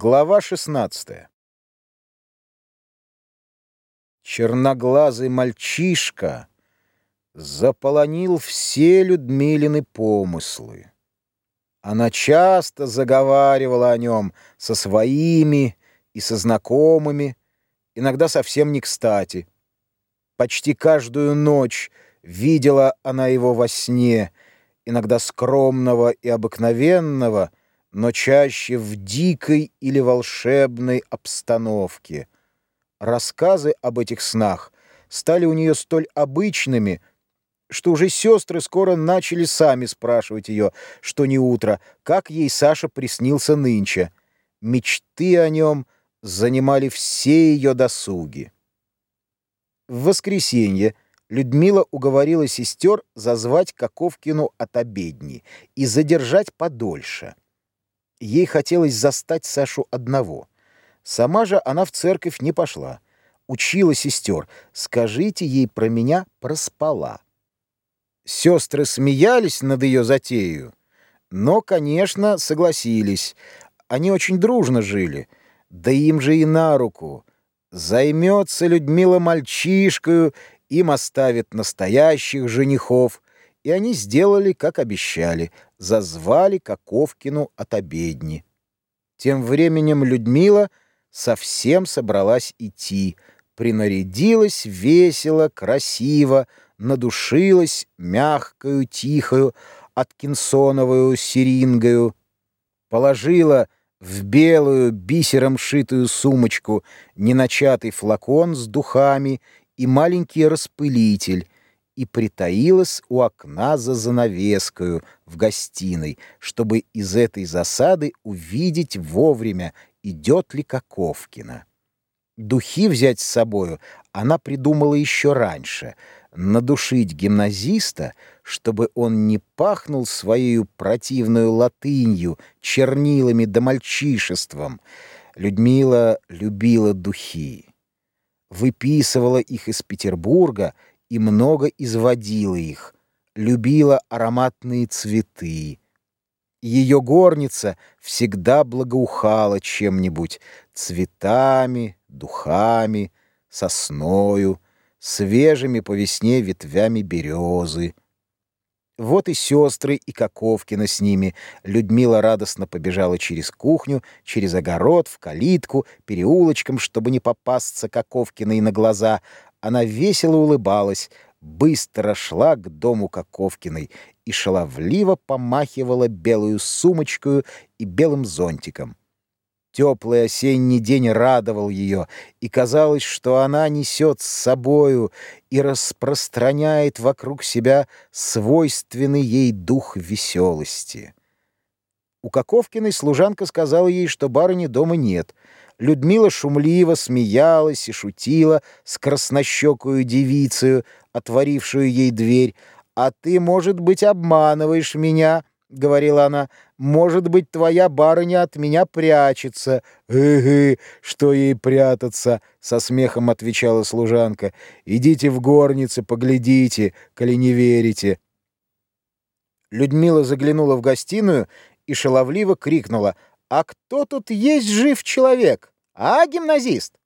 Глава 16 Черноглазый мальчишка заполонил все Людмилины помыслы. Она часто заговаривала о нем со своими и со знакомыми, иногда совсем не кстати. Почти каждую ночь видела она его во сне, иногда скромного и обыкновенного, но чаще в дикой или волшебной обстановке. Рассказы об этих снах стали у нее столь обычными, что уже сестры скоро начали сами спрашивать ее, что не утро, как ей Саша приснился нынче. Мечты о нем занимали все ее досуги. В воскресенье Людмила уговорила сестер зазвать Каковкину от обедни и задержать подольше. Ей хотелось застать Сашу одного. Сама же она в церковь не пошла. Учила сестер. «Скажите ей про меня, проспала». Сестры смеялись над ее затею, но, конечно, согласились. Они очень дружно жили. Да им же и на руку. Займется Людмила мальчишкою, им оставит настоящих женихов — и они сделали, как обещали, зазвали Каковкину от обедни. Тем временем Людмила совсем собралась идти, принарядилась весело, красиво, надушилась мягкою, тихою, откинсоновую серингою, положила в белую бисером шитую сумочку неначатый флакон с духами и маленький распылитель, и притаилась у окна за занавескою в гостиной, чтобы из этой засады увидеть вовремя, идет ли Каковкина. Духи взять с собою она придумала еще раньше — надушить гимназиста, чтобы он не пахнул своей противную латынью, чернилами да мальчишеством. Людмила любила духи. Выписывала их из Петербурга — и много изводила их, любила ароматные цветы. Ее горница всегда благоухала чем-нибудь — цветами, духами, сосною, свежими по весне ветвями березы. Вот и сестры, и Каковкина с ними. Людмила радостно побежала через кухню, через огород, в калитку, переулочком, чтобы не попасться Каковкиной на глаза, она весело улыбалась, быстро шла к дому Каковкиной и шаловливо помахивала белую сумочкой и белым зонтиком. Теплый осенний день радовал ее, и казалось, что она несет с собою и распространяет вокруг себя свойственный ей дух веселости. У Каковкиной служанка сказала ей, что барыни дома нет — Людмила шумливо смеялась и шутила с краснощекую девицею, отворившую ей дверь. «А ты, может быть, обманываешь меня?» — говорила она. «Может быть, твоя барыня от меня прячется». «Э-э, что ей прятаться?» — со смехом отвечала служанка. «Идите в горницы, поглядите, коли не верите». Людмила заглянула в гостиную и шаловливо крикнула — «А кто тут есть жив человек? А, гимназист?»